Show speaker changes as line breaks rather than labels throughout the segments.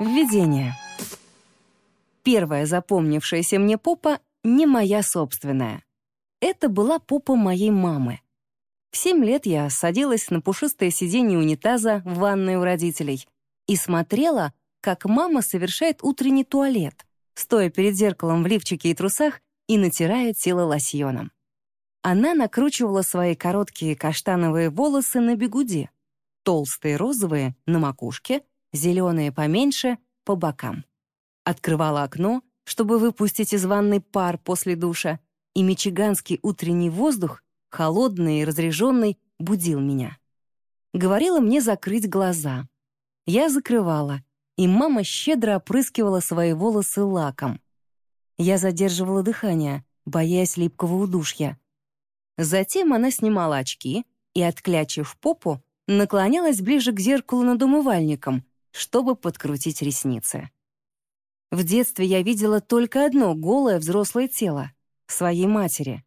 Введение. Первая запомнившаяся мне попа не моя собственная. Это была попа моей мамы. В семь лет я садилась на пушистое сиденье унитаза в ванной у родителей и смотрела, как мама совершает утренний туалет, стоя перед зеркалом в лифчике и трусах и натирая тело лосьоном. Она накручивала свои короткие каштановые волосы на бегуди, толстые розовые — на макушке, зеленые поменьше — по бокам. Открывала окно, чтобы выпустить из ванной пар после душа, и мичиганский утренний воздух, холодный и разреженный, будил меня. Говорила мне закрыть глаза. Я закрывала, и мама щедро опрыскивала свои волосы лаком. Я задерживала дыхание, боясь липкого удушья. Затем она снимала очки и, отклячив попу, наклонялась ближе к зеркалу над умывальником, чтобы подкрутить ресницы. В детстве я видела только одно голое взрослое тело — своей матери.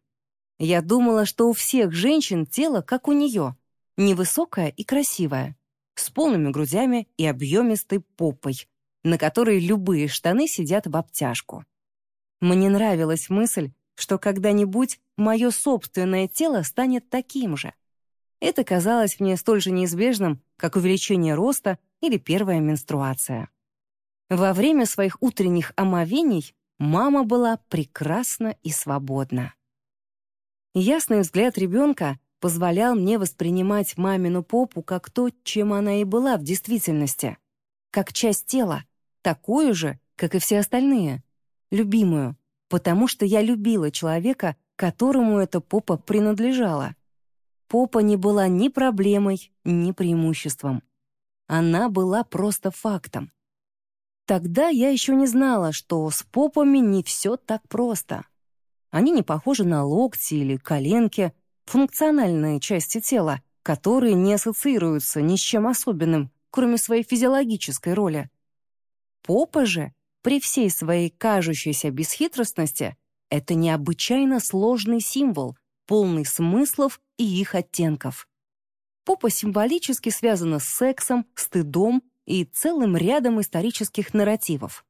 Я думала, что у всех женщин тело, как у нее, невысокое и красивое, с полными грудями и объемистой попой, на которой любые штаны сидят в обтяжку. Мне нравилась мысль, что когда-нибудь мое собственное тело станет таким же. Это казалось мне столь же неизбежным, как увеличение роста или первая менструация. Во время своих утренних омовений мама была прекрасна и свободна. Ясный взгляд ребенка позволял мне воспринимать мамину попу как то, чем она и была в действительности, как часть тела, такую же, как и все остальные, любимую, потому что я любила человека, которому эта попа принадлежала. Попа не была ни проблемой, ни преимуществом. Она была просто фактом. Тогда я еще не знала, что с попами не все так просто. Они не похожи на локти или коленки, функциональные части тела, которые не ассоциируются ни с чем особенным, кроме своей физиологической роли. Попа же, при всей своей кажущейся бесхитростности, это необычайно сложный символ, полный смыслов и их оттенков. Попа символически связана с сексом, стыдом и целым рядом исторических нарративов.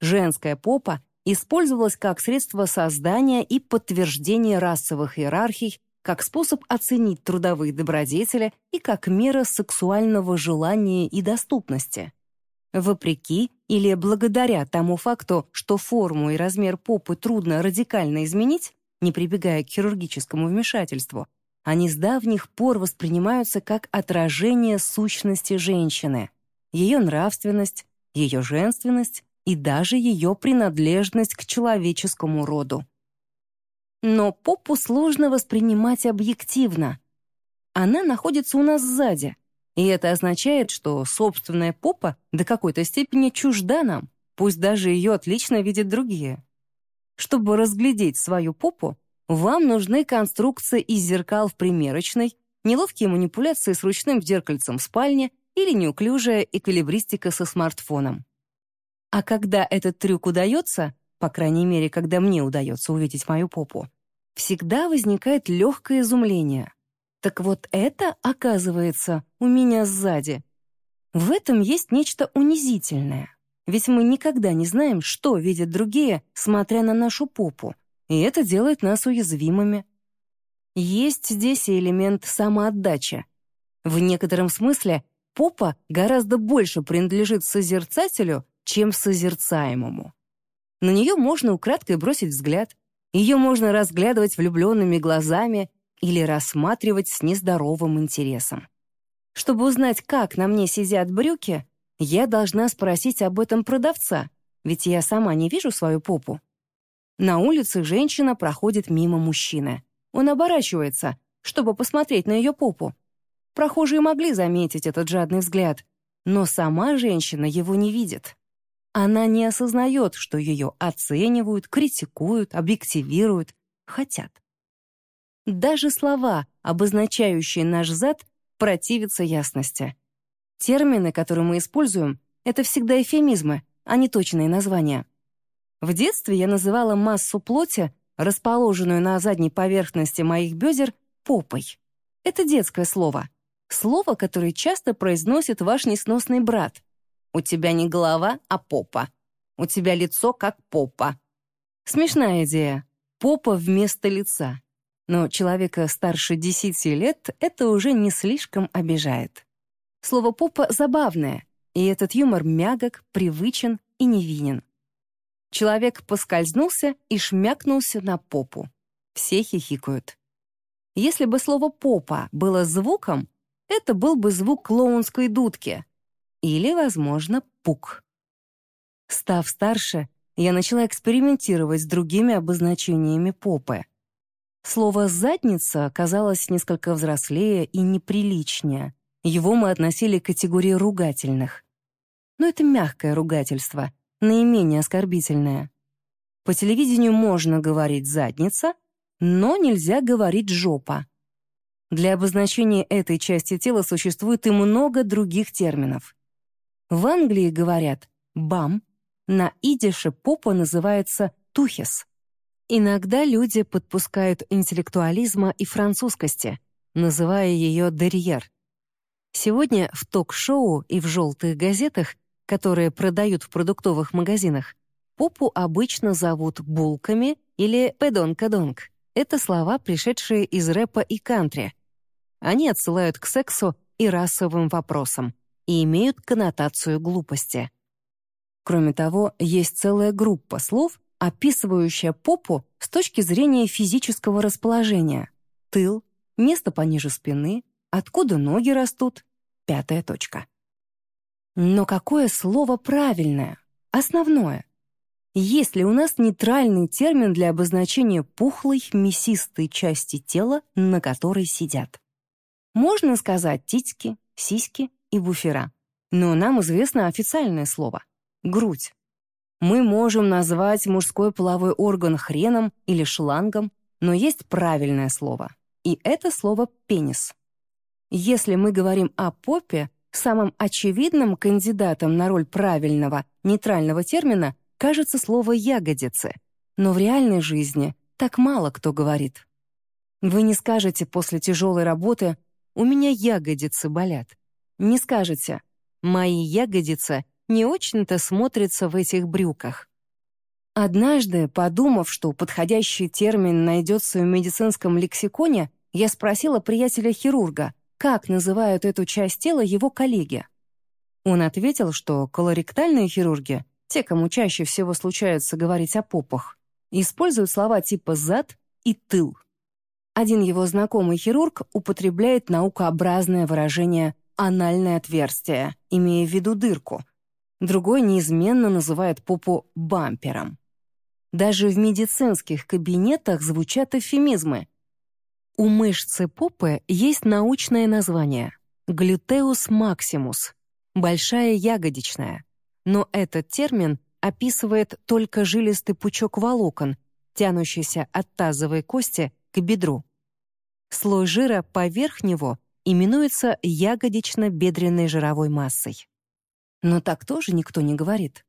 Женская попа использовалась как средство создания и подтверждения расовых иерархий, как способ оценить трудовые добродетели и как мера сексуального желания и доступности. Вопреки или благодаря тому факту, что форму и размер попы трудно радикально изменить, не прибегая к хирургическому вмешательству, они с давних пор воспринимаются как отражение сущности женщины, ее нравственность, ее женственность и даже ее принадлежность к человеческому роду. Но попу сложно воспринимать объективно. Она находится у нас сзади, и это означает, что собственная попа до какой-то степени чужда нам, пусть даже ее отлично видят другие. Чтобы разглядеть свою попу, вам нужны конструкция из зеркал в примерочной, неловкие манипуляции с ручным зеркальцем в спальне или неуклюжая эквилибристика со смартфоном. А когда этот трюк удается, по крайней мере, когда мне удается увидеть мою попу, всегда возникает легкое изумление. Так вот это, оказывается, у меня сзади. В этом есть нечто унизительное. Ведь мы никогда не знаем, что видят другие, смотря на нашу попу, и это делает нас уязвимыми. Есть здесь и элемент самоотдачи. В некотором смысле попа гораздо больше принадлежит созерцателю, чем созерцаемому. На нее можно украдкой бросить взгляд, ее можно разглядывать влюбленными глазами или рассматривать с нездоровым интересом. Чтобы узнать, как на мне сидят брюки, я должна спросить об этом продавца, ведь я сама не вижу свою попу. На улице женщина проходит мимо мужчины. Он оборачивается, чтобы посмотреть на ее попу. Прохожие могли заметить этот жадный взгляд, но сама женщина его не видит. Она не осознает, что ее оценивают, критикуют, объективируют, хотят. Даже слова, обозначающие наш зад, противятся ясности. Термины, которые мы используем, это всегда эфемизмы, а не точные названия. В детстве я называла массу плоти, расположенную на задней поверхности моих бедер, попой. Это детское слово. Слово, которое часто произносит ваш несносный брат. У тебя не голова, а попа. У тебя лицо как попа. Смешная идея. Попа вместо лица. Но человека старше 10 лет это уже не слишком обижает. Слово «попа» забавное, и этот юмор мягок, привычен и невинен. Человек поскользнулся и шмякнулся на попу. Все хихикают. Если бы слово «попа» было звуком, это был бы звук клоунской дудки. Или, возможно, пук. Став старше, я начала экспериментировать с другими обозначениями попы. Слово «задница» оказалось несколько взрослее и неприличнее. Его мы относили к категории ругательных. Но это мягкое ругательство, наименее оскорбительное. По телевидению можно говорить «задница», но нельзя говорить «жопа». Для обозначения этой части тела существует и много других терминов. В Англии говорят «бам», на идише попа называется «тухес». Иногда люди подпускают интеллектуализма и французскости, называя ее «дерьер». Сегодня в ток-шоу и в желтых газетах которые продают в продуктовых магазинах, попу обычно зовут булками или педонкадонг. Это слова, пришедшие из рэпа и кантри. Они отсылают к сексу и расовым вопросам и имеют коннотацию глупости. Кроме того, есть целая группа слов, описывающая попу с точки зрения физического расположения. Тыл, место пониже спины, откуда ноги растут, пятая точка. Но какое слово правильное? Основное. Есть ли у нас нейтральный термин для обозначения пухлой, мясистой части тела, на которой сидят? Можно сказать титьки, сиськи и буфера. Но нам известно официальное слово — грудь. Мы можем назвать мужской половой орган хреном или шлангом, но есть правильное слово. И это слово «пенис». Если мы говорим о попе, Самым очевидным кандидатом на роль правильного, нейтрального термина кажется слово «ягодицы», но в реальной жизни так мало кто говорит. Вы не скажете после тяжелой работы «у меня ягодицы болят». Не скажете «мои ягодицы не очень-то смотрятся в этих брюках». Однажды, подумав, что подходящий термин найдется в медицинском лексиконе, я спросила приятеля-хирурга, как называют эту часть тела его коллеги. Он ответил, что колоректальные хирурги, те, кому чаще всего случается говорить о попах, используют слова типа «зад» и «тыл». Один его знакомый хирург употребляет наукообразное выражение «анальное отверстие», имея в виду дырку. Другой неизменно называет попу «бампером». Даже в медицинских кабинетах звучат эвфемизмы у мышцы попы есть научное название — глютеус максимус, большая ягодичная. Но этот термин описывает только жилистый пучок волокон, тянущийся от тазовой кости к бедру. Слой жира поверх него именуется ягодично-бедренной жировой массой. Но так тоже никто не говорит.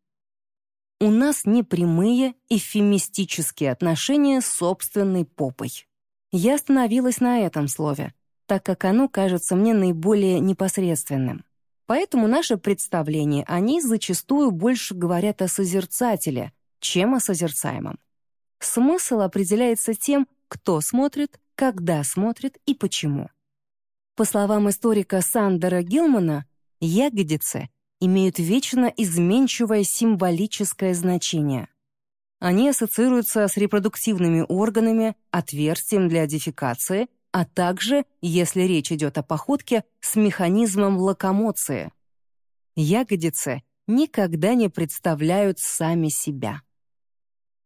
У нас непрямые эвфемистические отношения с собственной попой. Я остановилась на этом слове, так как оно кажется мне наиболее непосредственным. Поэтому наше представление о ней зачастую больше говорят о созерцателе, чем о созерцаемом. Смысл определяется тем, кто смотрит, когда смотрит и почему. По словам историка Сандера Гилмана, ягодицы имеют вечно изменчивое символическое значение — они ассоциируются с репродуктивными органами, отверстием для дефекации, а также, если речь идет о походке, с механизмом локомоции. Ягодицы никогда не представляют сами себя.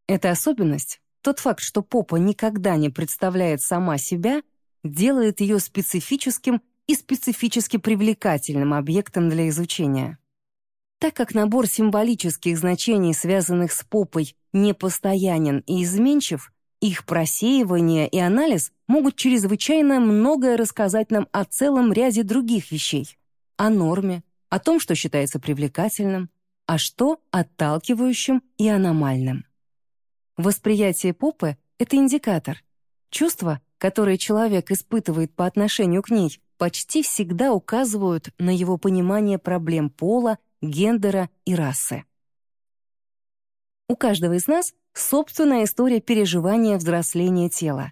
Эта особенность, тот факт, что попа никогда не представляет сама себя, делает ее специфическим и специфически привлекательным объектом для изучения. Так как набор символических значений, связанных с попой, непостоянен и изменчив, их просеивание и анализ могут чрезвычайно многое рассказать нам о целом ряде других вещей. О норме, о том, что считается привлекательным, а что отталкивающим и аномальным. Восприятие попы — это индикатор. Чувства, которые человек испытывает по отношению к ней, почти всегда указывают на его понимание проблем пола гендера и расы. У каждого из нас собственная история переживания взросления тела.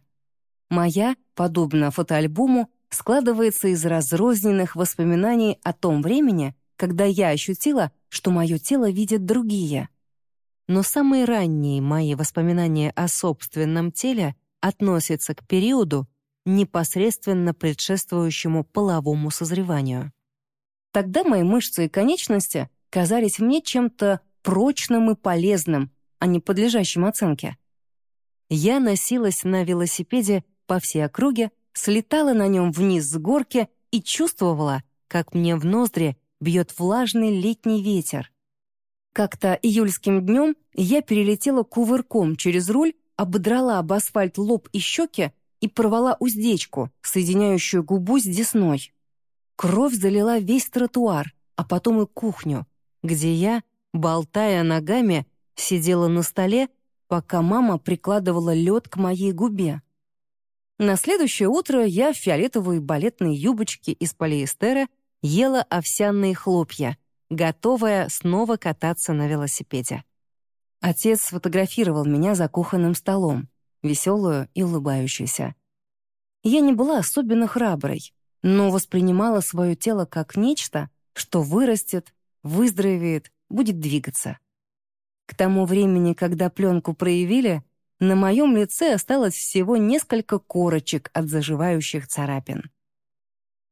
Моя, подобно фотоальбому, складывается из разрозненных воспоминаний о том времени, когда я ощутила, что мое тело видят другие. Но самые ранние мои воспоминания о собственном теле относятся к периоду, непосредственно предшествующему половому созреванию. Тогда мои мышцы и конечности казались мне чем-то прочным и полезным, а не подлежащим оценке. Я носилась на велосипеде по всей округе, слетала на нем вниз с горки и чувствовала, как мне в ноздри бьет влажный летний ветер. Как-то июльским днем я перелетела кувырком через руль, ободрала об асфальт лоб и щеки и порвала уздечку, соединяющую губу с десной. Кровь залила весь тротуар, а потом и кухню, где я, болтая ногами, сидела на столе, пока мама прикладывала лед к моей губе. На следующее утро я в фиолетовой балетной юбочке из полиэстера ела овсяные хлопья, готовая снова кататься на велосипеде. Отец сфотографировал меня за кухонным столом, веселую и улыбающуюся. Я не была особенно храброй, но воспринимала свое тело как нечто, что вырастет, выздоровеет, будет двигаться. К тому времени, когда пленку проявили, на моем лице осталось всего несколько корочек от заживающих царапин.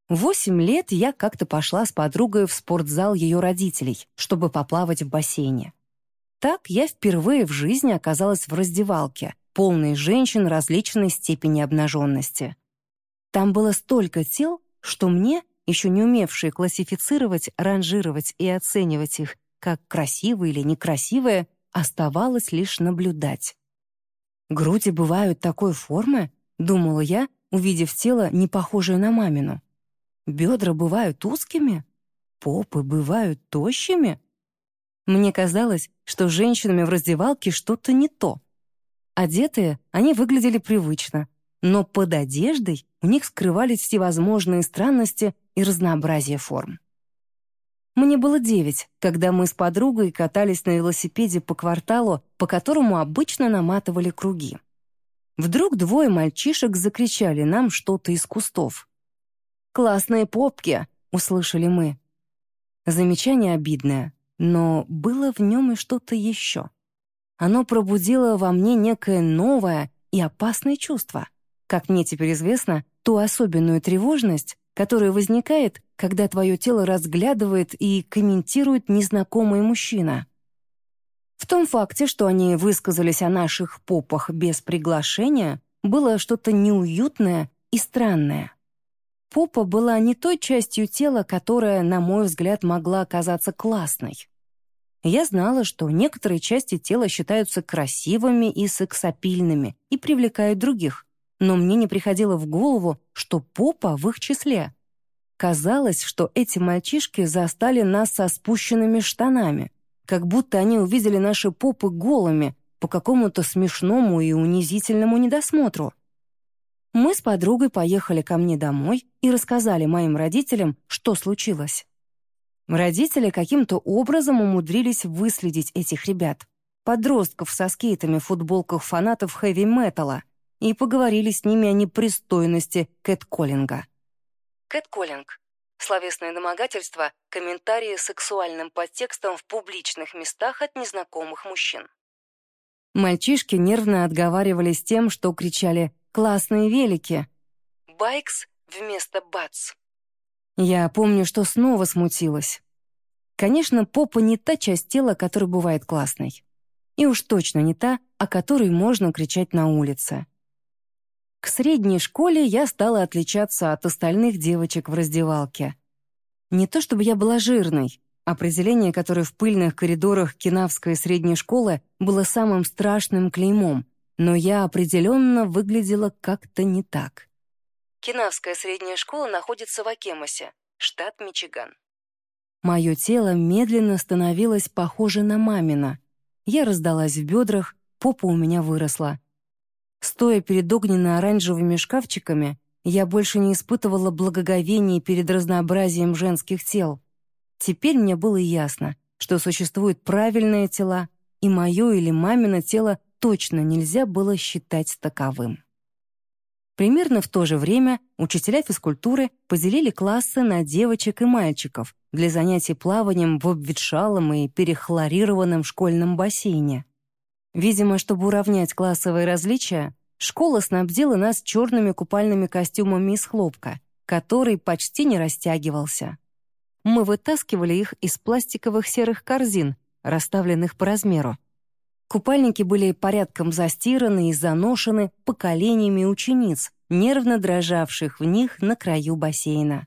Восемь лет я как-то пошла с подругой в спортзал ее родителей, чтобы поплавать в бассейне. Так я впервые в жизни оказалась в раздевалке, полной женщин различной степени обнаженности. Там было столько тел, что мне, еще не умевшие классифицировать, ранжировать и оценивать их как красивые или некрасивые, оставалось лишь наблюдать. «Груди бывают такой формы?» — думала я, увидев тело, не похожее на мамину. «Бедра бывают узкими? Попы бывают тощими?» Мне казалось, что с женщинами в раздевалке что-то не то. Одетые они выглядели привычно, но под одеждой у них скрывались всевозможные странности и разнообразие форм. Мне было девять, когда мы с подругой катались на велосипеде по кварталу, по которому обычно наматывали круги. Вдруг двое мальчишек закричали нам что-то из кустов. «Классные попки!» — услышали мы. Замечание обидное, но было в нем и что-то еще. Оно пробудило во мне некое новое и опасное чувство. Как мне теперь известно, ту особенную тревожность, которая возникает, когда твое тело разглядывает и комментирует незнакомый мужчина. В том факте, что они высказались о наших попах без приглашения, было что-то неуютное и странное. Попа была не той частью тела, которая, на мой взгляд, могла оказаться классной. Я знала, что некоторые части тела считаются красивыми и сексапильными и привлекают других, но мне не приходило в голову, что попа в их числе. Казалось, что эти мальчишки застали нас со спущенными штанами, как будто они увидели наши попы голыми по какому-то смешному и унизительному недосмотру. Мы с подругой поехали ко мне домой и рассказали моим родителям, что случилось. Родители каким-то образом умудрились выследить этих ребят, подростков со скейтами в футболках фанатов хэви-металла, и поговорили с ними о непристойности кэтколлинга. Кэтколлинг — словесное домогательство, комментарии с сексуальным подтекстом в публичных местах от незнакомых мужчин. Мальчишки нервно отговаривались тем, что кричали «классные велики», «байкс» вместо «бац». Я помню, что снова смутилась. Конечно, попа не та часть тела, которая бывает классной. И уж точно не та, о которой можно кричать на улице. К средней школе я стала отличаться от остальных девочек в раздевалке. Не то чтобы я была жирной, определение, которое в пыльных коридорах Кинавской средней школы было самым страшным клеймом, но я определенно выглядела как-то не так. Кинавская средняя школа находится в Акемосе, штат Мичиган. Мое тело медленно становилось похоже на мамино. Я раздалась в бедрах, попа у меня выросла. Стоя перед огненно-оранжевыми шкафчиками, я больше не испытывала благоговения перед разнообразием женских тел. Теперь мне было ясно, что существуют правильные тела, и мое или мамино тело точно нельзя было считать таковым. Примерно в то же время учителя физкультуры поделили классы на девочек и мальчиков для занятий плаванием в обветшалом и перехлорированном школьном бассейне. Видимо, чтобы уравнять классовые различия, школа снабдила нас черными купальными костюмами из хлопка, который почти не растягивался. Мы вытаскивали их из пластиковых серых корзин, расставленных по размеру. Купальники были порядком застираны и заношены поколениями учениц, нервно дрожавших в них на краю бассейна.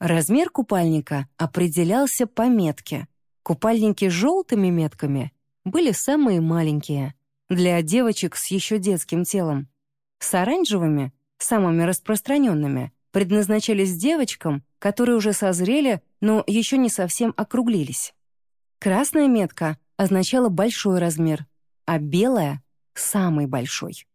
Размер купальника определялся по метке. Купальники с желтыми метками были самые маленькие, для девочек с еще детским телом. С оранжевыми, самыми распространенными, предназначались девочкам, которые уже созрели, но еще не совсем округлились. Красная метка означала большой размер, а белая — самый большой.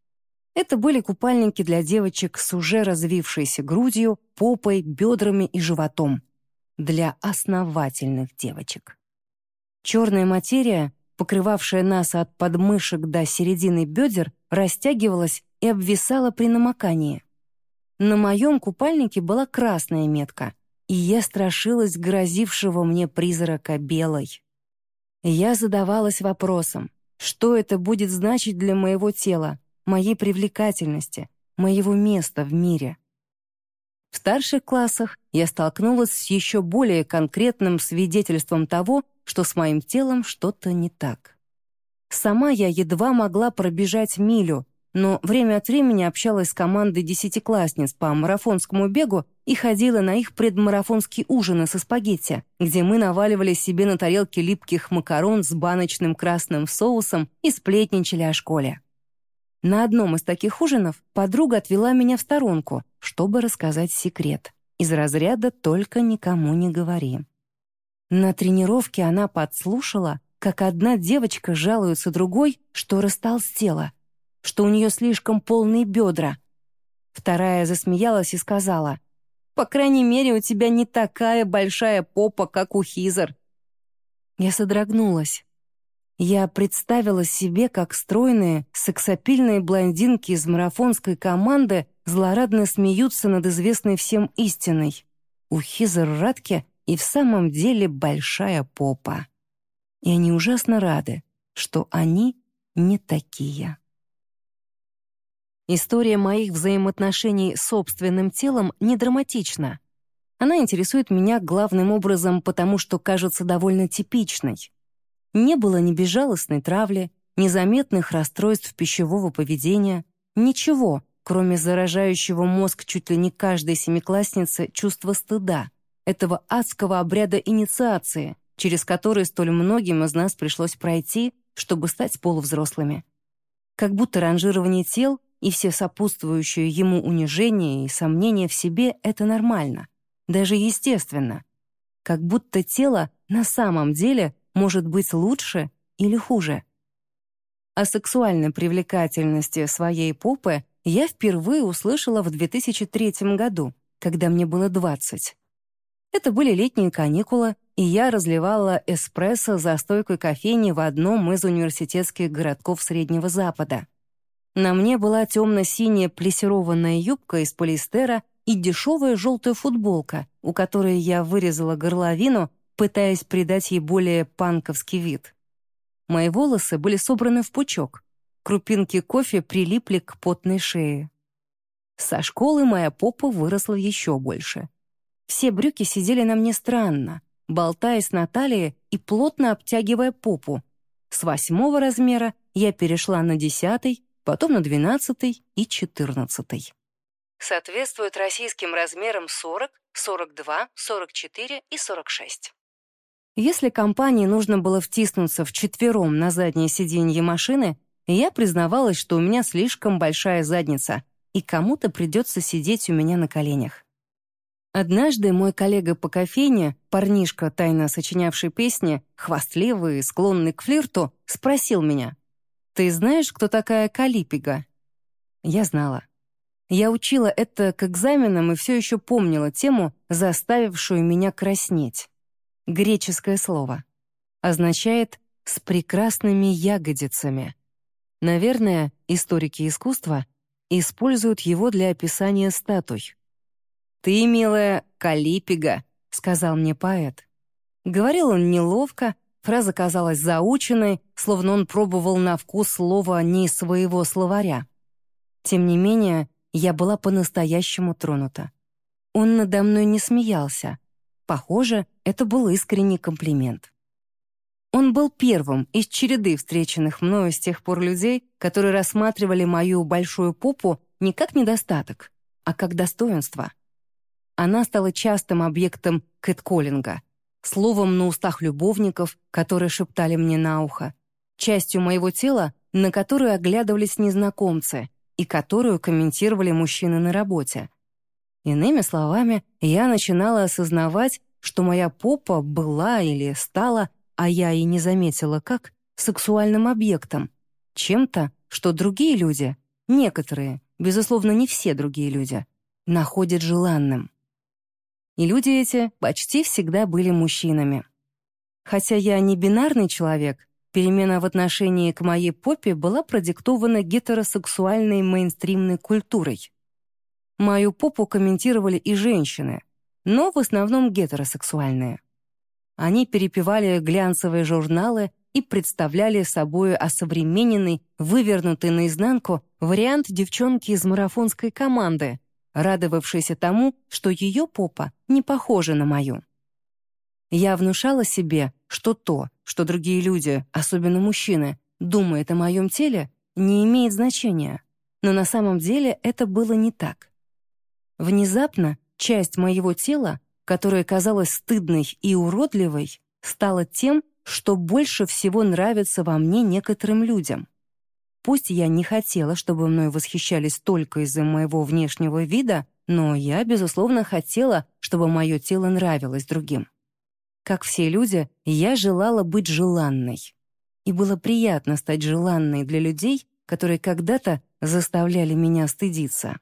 Это были купальники для девочек с уже развившейся грудью, попой, бедрами и животом. Для основательных девочек. Черная материя, покрывавшая нас от подмышек до середины бедер, растягивалась и обвисала при намокании. На моем купальнике была красная метка, и я страшилась грозившего мне призрака белой. Я задавалась вопросом, что это будет значить для моего тела, моей привлекательности, моего места в мире. В старших классах я столкнулась с еще более конкретным свидетельством того, что с моим телом что-то не так. Сама я едва могла пробежать милю, но время от времени общалась с командой десятиклассниц по марафонскому бегу и ходила на их предмарафонские ужины со спагетти, где мы наваливали себе на тарелки липких макарон с баночным красным соусом и сплетничали о школе. На одном из таких ужинов подруга отвела меня в сторонку, чтобы рассказать секрет. Из разряда «только никому не говори». На тренировке она подслушала, как одна девочка жалуется другой, что растолстела — что у нее слишком полные бедра. Вторая засмеялась и сказала, «По крайней мере, у тебя не такая большая попа, как у Хизер». Я содрогнулась. Я представила себе, как стройные, сексапильные блондинки из марафонской команды злорадно смеются над известной всем истиной. У Хизер Радке и в самом деле большая попа. И они ужасно рады, что они не такие. История моих взаимоотношений с собственным телом не драматична. Она интересует меня главным образом потому, что кажется довольно типичной. Не было ни безжалостной травли, ни заметных расстройств пищевого поведения, ничего, кроме заражающего мозг чуть ли не каждой семиклассницы чувства стыда, этого адского обряда инициации, через который столь многим из нас пришлось пройти, чтобы стать полувзрослыми. Как будто ранжирование тел и все сопутствующие ему унижения и сомнения в себе — это нормально, даже естественно. Как будто тело на самом деле может быть лучше или хуже. О сексуальной привлекательности своей попы я впервые услышала в 2003 году, когда мне было 20. Это были летние каникулы, и я разливала эспрессо за стойкой кофейни в одном из университетских городков Среднего Запада. На мне была темно-синяя плессированная юбка из полиэстера и дешевая желтая футболка, у которой я вырезала горловину, пытаясь придать ей более панковский вид. Мои волосы были собраны в пучок. Крупинки кофе прилипли к потной шее. Со школы моя попа выросла еще больше. Все брюки сидели на мне странно, болтаясь на талии и плотно обтягивая попу. С восьмого размера я перешла на десятый, потом на 12 и 14. Соответствуют российским размерам 40, 42, 44 и 46. Если компании нужно было втиснуться вчетвером на заднее сиденье машины, я признавалась, что у меня слишком большая задница, и кому-то придется сидеть у меня на коленях. Однажды мой коллега по кофейне, парнишка, тайно сочинявший песни, хвастливый и склонный к флирту, спросил меня, «Ты знаешь, кто такая Калипига?» Я знала. Я учила это к экзаменам и все еще помнила тему, заставившую меня краснеть. греческое слово. Означает «с прекрасными ягодицами». Наверное, историки искусства используют его для описания статуй. «Ты, милая, калипига», — сказал мне поэт. Говорил он неловко, фраза казалась заученной, словно он пробовал на вкус слова не из своего словаря. Тем не менее, я была по-настоящему тронута. Он надо мной не смеялся. Похоже, это был искренний комплимент. Он был первым из череды встреченных мною с тех пор людей, которые рассматривали мою большую попу не как недостаток, а как достоинство. Она стала частым объектом кэтколлинга, словом на устах любовников, которые шептали мне на ухо, частью моего тела, на которую оглядывались незнакомцы и которую комментировали мужчины на работе. Иными словами, я начинала осознавать, что моя попа была или стала, а я и не заметила как, сексуальным объектом, чем-то, что другие люди, некоторые, безусловно, не все другие люди, находят желанным. И люди эти почти всегда были мужчинами. Хотя я не бинарный человек, перемена в отношении к моей попе была продиктована гетеросексуальной мейнстримной культурой. Мою попу комментировали и женщины, но в основном гетеросексуальные. Они перепевали глянцевые журналы и представляли собой осовремененный, вывернутый наизнанку вариант девчонки из марафонской команды, радовавшейся тому, что ее попа не похожа на мою. Я внушала себе, что то, что другие люди, особенно мужчины, думают о моем теле, не имеет значения. Но на самом деле это было не так. Внезапно часть моего тела, которая казалась стыдной и уродливой, стала тем, что больше всего нравится во мне некоторым людям. Пусть я не хотела, чтобы мной восхищались только из-за моего внешнего вида, но я, безусловно, хотела, чтобы мое тело нравилось другим. Как все люди, я желала быть желанной. И было приятно стать желанной для людей, которые когда-то заставляли меня стыдиться.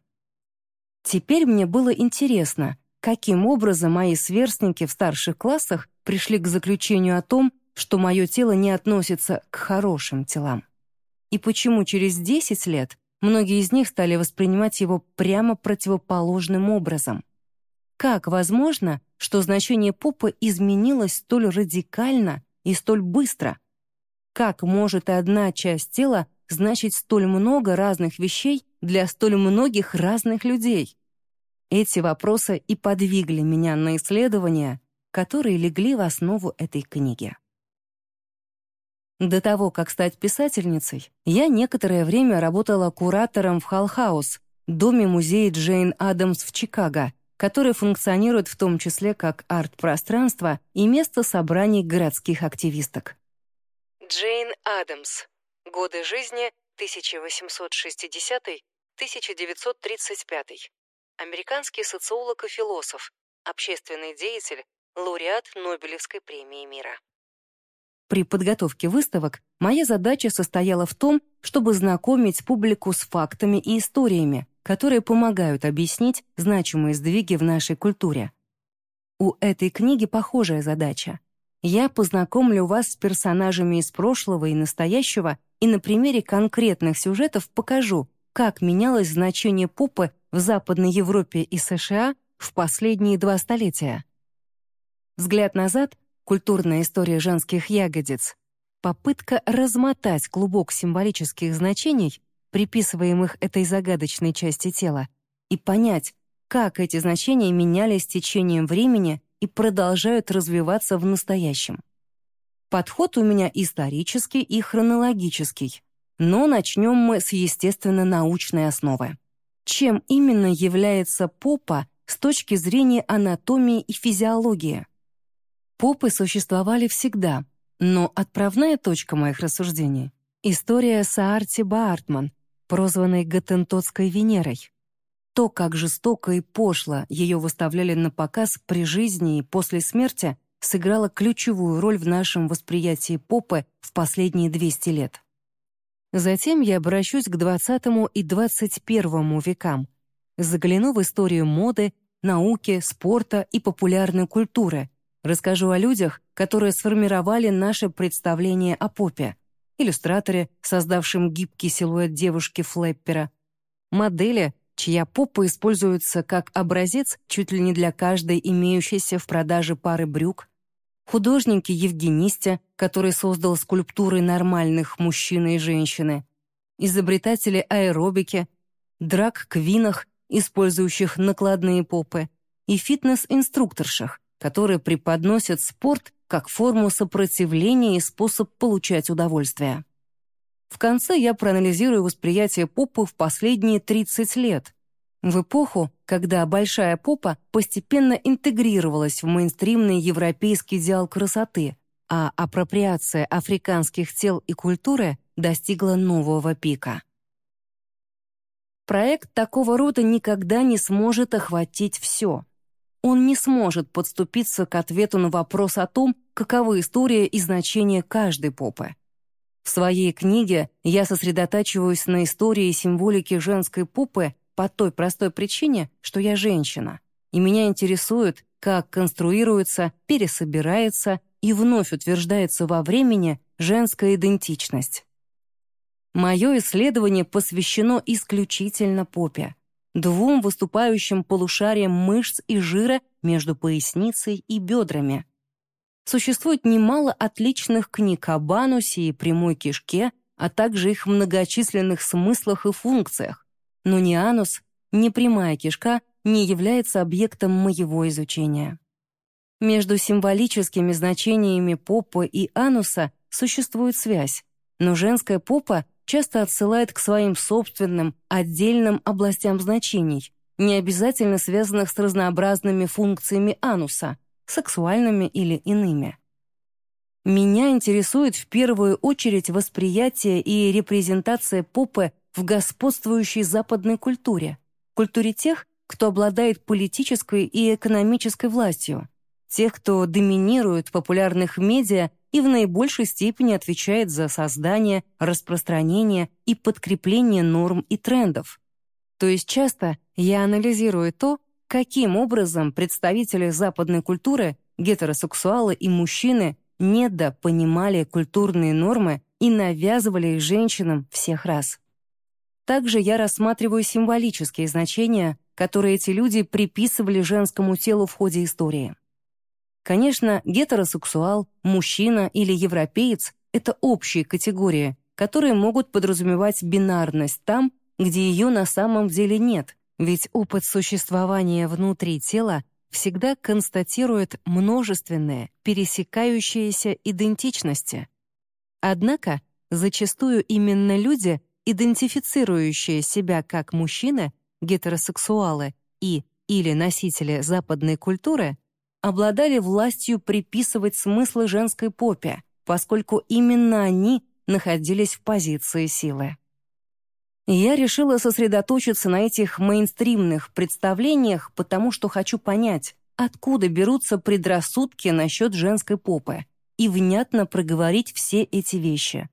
Теперь мне было интересно, каким образом мои сверстники в старших классах пришли к заключению о том, что мое тело не относится к хорошим телам. И почему через 10 лет многие из них стали воспринимать его прямо противоположным образом. Как возможно, что значение попы изменилось столь радикально и столь быстро? Как может одна часть тела значить столь много разных вещей для столь многих разных людей? Эти вопросы и подвигли меня на исследования, которые легли в основу этой книги. До того, как стать писательницей, я некоторое время работала куратором в Халл-хаус, доме-музея Джейн Адамс в Чикаго, который функционирует в том числе как арт-пространство и место собраний городских активисток.
Джейн Адамс. Годы жизни 1860-1935 американский социолог и философ, общественный деятель, лауреат Нобелевской премии мира.
При подготовке выставок моя задача состояла в том, чтобы знакомить публику с фактами и историями, которые помогают объяснить значимые сдвиги в нашей культуре. У этой книги похожая задача. Я познакомлю вас с персонажами из прошлого и настоящего и на примере конкретных сюжетов покажу, как менялось значение попы в Западной Европе и США в последние два столетия. Взгляд назад — культурная история женских ягодиц, попытка размотать клубок символических значений, приписываемых этой загадочной части тела, и понять, как эти значения менялись с течением времени и продолжают развиваться в настоящем. Подход у меня исторический и хронологический, но начнем мы с естественно-научной основы. Чем именно является попа с точки зрения анатомии и физиологии? Попы существовали всегда, но отправная точка моих рассуждений — история Саарти Баартман, прозванной Готентотской Венерой. То, как жестоко и пошло ее выставляли на показ при жизни и после смерти, сыграло ключевую роль в нашем восприятии попы в последние 200 лет. Затем я обращусь к 20 и 21 векам, загляну в историю моды, науки, спорта и популярной культуры, Расскажу о людях, которые сформировали наше представление о попе, иллюстраторе, создавшем гибкий силуэт девушки-флэппера, модели, чья попа используется как образец чуть ли не для каждой имеющейся в продаже пары брюк, художнике-евгенисте, который создал скульптуры нормальных мужчины и женщины, изобретатели аэробики, драг-квинах, использующих накладные попы, и фитнес-инструкторшах, которые преподносят спорт как форму сопротивления и способ получать удовольствие. В конце я проанализирую восприятие попы в последние 30 лет, в эпоху, когда большая попа постепенно интегрировалась в мейнстримный европейский идеал красоты, а апроприация африканских тел и культуры достигла нового пика. Проект такого рода никогда не сможет охватить все. Он не сможет подступиться к ответу на вопрос о том, каковы история и значение каждой попы. В своей книге я сосредотачиваюсь на истории и символике женской попы по той простой причине, что я женщина, и меня интересует, как конструируется, пересобирается и вновь утверждается во времени женская идентичность. Мое исследование посвящено исключительно попе, двум выступающим полушариям мышц и жира между поясницей и бедрами. Существует немало отличных книг об анусе и прямой кишке, а также их многочисленных смыслах и функциях, но ни анус, ни прямая кишка не является объектом моего изучения. Между символическими значениями попы и ануса существует связь, но женская попа часто отсылает к своим собственным, отдельным областям значений, не обязательно связанных с разнообразными функциями ануса, сексуальными или иными. Меня интересует в первую очередь восприятие и репрезентация попы в господствующей западной культуре, культуре тех, кто обладает политической и экономической властью, тех, кто доминирует в популярных медиа и в наибольшей степени отвечает за создание, распространение и подкрепление норм и трендов. То есть часто я анализирую то, каким образом представители западной культуры, гетеросексуалы и мужчины недопонимали культурные нормы и навязывали их женщинам всех раз. Также я рассматриваю символические значения, которые эти люди приписывали женскому телу в ходе истории. Конечно, гетеросексуал, мужчина или европеец — это общие категории, которые могут подразумевать бинарность там, где ее на самом деле нет, ведь опыт существования внутри тела всегда констатирует множественные, пересекающиеся идентичности. Однако зачастую именно люди, идентифицирующие себя как мужчины, гетеросексуалы и или носители западной культуры, обладали властью приписывать смыслы женской попе, поскольку именно они находились в позиции силы. Я решила сосредоточиться на этих мейнстримных представлениях, потому что хочу понять, откуда берутся предрассудки насчет женской попы, и внятно проговорить все эти вещи.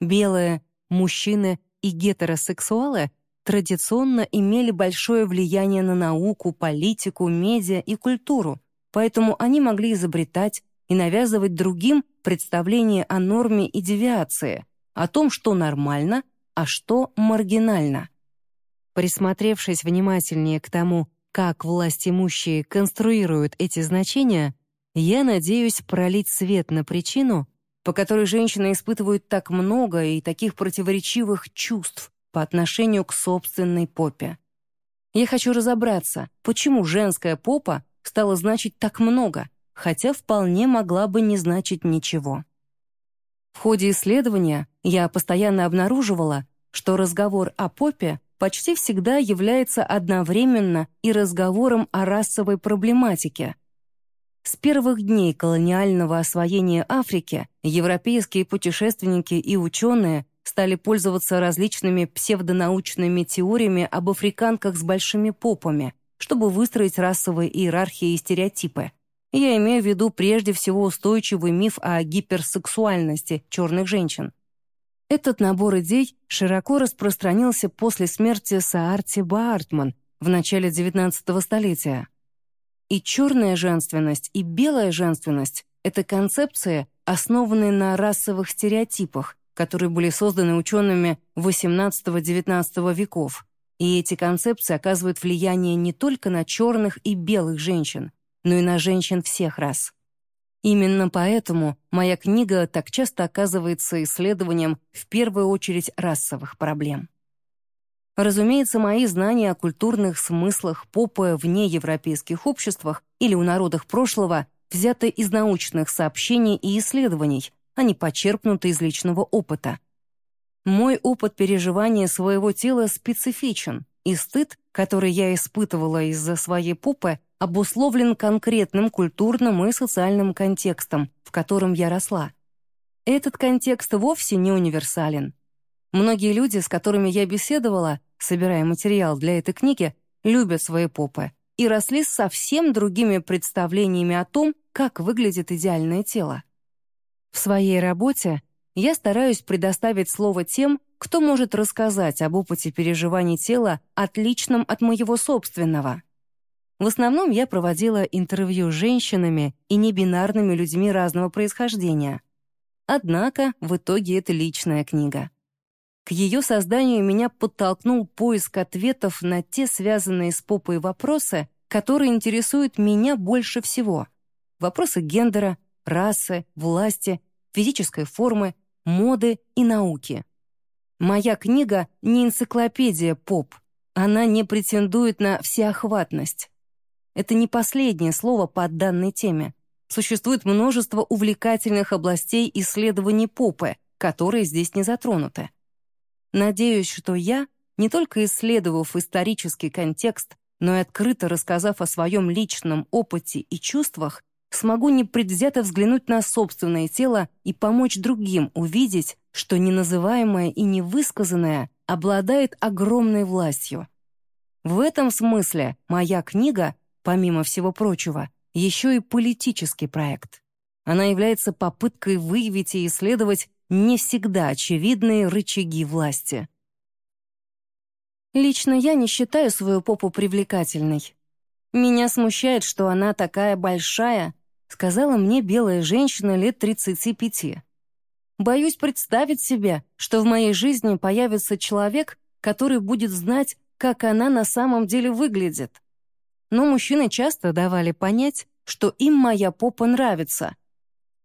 Белые, мужчины и гетеросексуалы традиционно имели большое влияние на науку, политику, медиа и культуру, поэтому они могли изобретать и навязывать другим представление о норме и девиации, о том, что нормально, а что маргинально. Присмотревшись внимательнее к тому, как власть имущие конструируют эти значения, я надеюсь пролить свет на причину, по которой женщины испытывают так много и таких противоречивых чувств по отношению к собственной попе. Я хочу разобраться, почему женская попа стало значить так много, хотя вполне могла бы не значить ничего. В ходе исследования я постоянно обнаруживала, что разговор о попе почти всегда является одновременно и разговором о расовой проблематике. С первых дней колониального освоения Африки европейские путешественники и ученые стали пользоваться различными псевдонаучными теориями об африканках с большими попами — чтобы выстроить расовые иерархии и стереотипы. Я имею в виду прежде всего устойчивый миф о гиперсексуальности черных женщин. Этот набор идей широко распространился после смерти Саарти Баартман в начале XIX столетия. И черная женственность, и белая женственность — это концепции, основанные на расовых стереотипах, которые были созданы учеными XVIII-XIX веков. И эти концепции оказывают влияние не только на черных и белых женщин, но и на женщин всех рас. Именно поэтому моя книга так часто оказывается исследованием в первую очередь расовых проблем. Разумеется, мои знания о культурных смыслах попы вне европейских обществах или у народах прошлого взяты из научных сообщений и исследований, а не почерпнуты из личного опыта. Мой опыт переживания своего тела специфичен, и стыд, который я испытывала из-за своей попы, обусловлен конкретным культурным и социальным контекстом, в котором я росла. Этот контекст вовсе не универсален. Многие люди, с которыми я беседовала, собирая материал для этой книги, любят свои попы и росли с совсем другими представлениями о том, как выглядит идеальное тело. В своей работе я стараюсь предоставить слово тем, кто может рассказать об опыте переживаний тела, отличном от моего собственного. В основном я проводила интервью с женщинами и небинарными людьми разного происхождения. Однако в итоге это личная книга. К ее созданию меня подтолкнул поиск ответов на те связанные с попой вопросы, которые интересуют меня больше всего. Вопросы гендера, расы, власти, физической формы, моды и науки. Моя книга не энциклопедия поп. Она не претендует на всеохватность. Это не последнее слово по данной теме. Существует множество увлекательных областей исследований попы, которые здесь не затронуты. Надеюсь, что я, не только исследовав исторический контекст, но и открыто рассказав о своем личном опыте и чувствах, смогу непредвзято взглянуть на собственное тело и помочь другим увидеть, что неназываемое и невысказанное обладает огромной властью. В этом смысле моя книга, помимо всего прочего, еще и политический проект. Она является попыткой выявить и исследовать не всегда очевидные рычаги власти. Лично я не считаю свою попу привлекательной. Меня смущает, что она такая большая, сказала мне белая женщина лет 35. Боюсь представить себе, что в моей жизни появится человек, который будет знать, как она на самом деле выглядит. Но мужчины часто давали понять, что им моя попа нравится —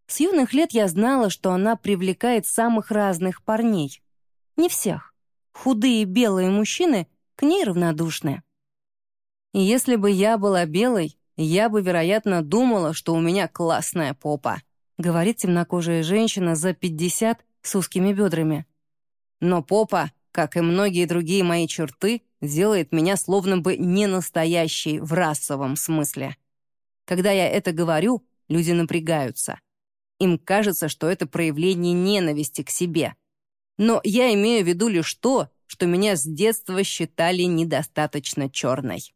с юных лет я знала, что она привлекает самых разных парней. Не всех. Худые белые мужчины к ней равнодушны. Если бы я была белой, я бы, вероятно, думала, что у меня классная попа, говорит темнокожая женщина за 50 с узкими бедрами. Но попа, как и многие другие мои черты, делает меня словно бы не настоящей в расовом смысле. Когда я это говорю, люди напрягаются — им кажется, что это проявление ненависти к себе. Но я имею в виду лишь то, что меня с детства считали недостаточно черной.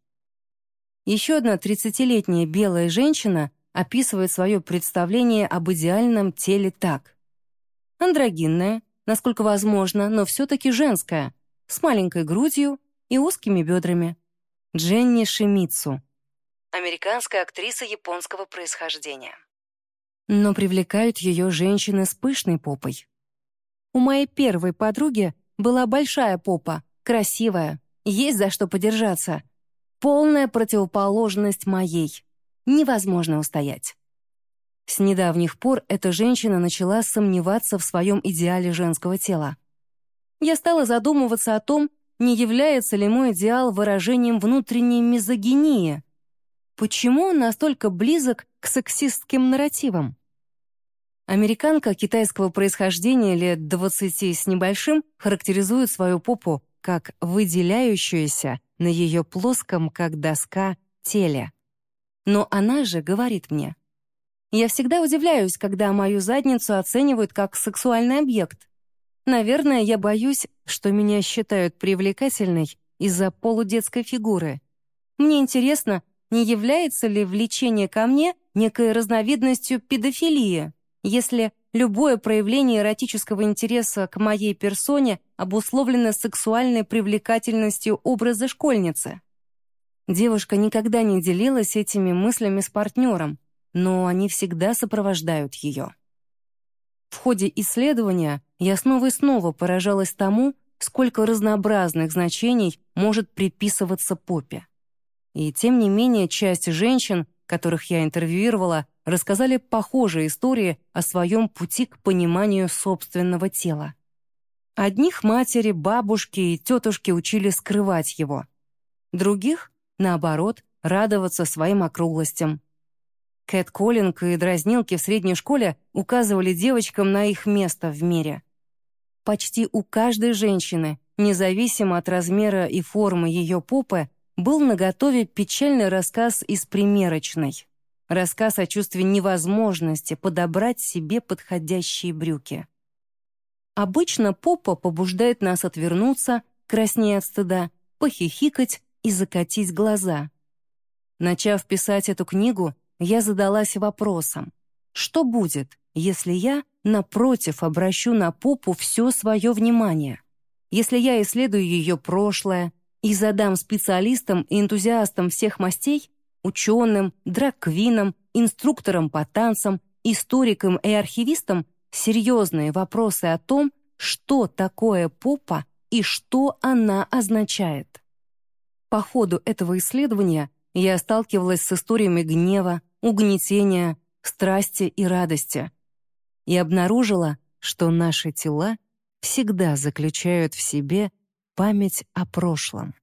Еще одна 30-летняя белая женщина описывает свое представление об идеальном теле так. Андрогинная, насколько возможно, но все-таки женская, с маленькой грудью и узкими бедрами. Дженни Шимицу.
Американская актриса японского происхождения
но привлекают ее женщины с пышной попой. У моей первой подруги была большая попа, красивая, есть за что подержаться. Полная противоположность моей. Невозможно устоять. С недавних пор эта женщина начала сомневаться в своем идеале женского тела. Я стала задумываться о том, не является ли мой идеал выражением внутренней мизогинии, Почему он настолько близок к сексистским нарративам? Американка китайского происхождения лет 20 с небольшим характеризует свою попу как выделяющуюся на ее плоском, как доска, теле. Но она же говорит мне. Я всегда удивляюсь, когда мою задницу оценивают как сексуальный объект. Наверное, я боюсь, что меня считают привлекательной из-за полудетской фигуры. Мне интересно, не является ли влечение ко мне некой разновидностью педофилии, если любое проявление эротического интереса к моей персоне обусловлено сексуальной привлекательностью образа школьницы. Девушка никогда не делилась этими мыслями с партнером, но они всегда сопровождают ее. В ходе исследования я снова и снова поражалась тому, сколько разнообразных значений может приписываться попе. И тем не менее часть женщин, которых я интервьюировала, рассказали похожие истории о своем пути к пониманию собственного тела. Одних матери, бабушки и тетушки учили скрывать его. Других, наоборот, радоваться своим округлостям. Кэт-коллинг и дразнилки в средней школе указывали девочкам на их место в мире. Почти у каждой женщины, независимо от размера и формы ее попы, был наготове печальный рассказ из примерочной. Рассказ о чувстве невозможности подобрать себе подходящие брюки. Обычно попа побуждает нас отвернуться, краснея от стыда, похихикать и закатить глаза. Начав писать эту книгу, я задалась вопросом, что будет, если я, напротив, обращу на попу все свое внимание? Если я исследую ее прошлое и задам специалистам и энтузиастам всех мастей, ученым, драквинам, инструкторам по танцам, историкам и архивистам серьезные вопросы о том, что такое попа и что она означает. По ходу этого исследования я сталкивалась с историями гнева, угнетения, страсти и радости и обнаружила, что наши тела всегда заключают в себе память о прошлом.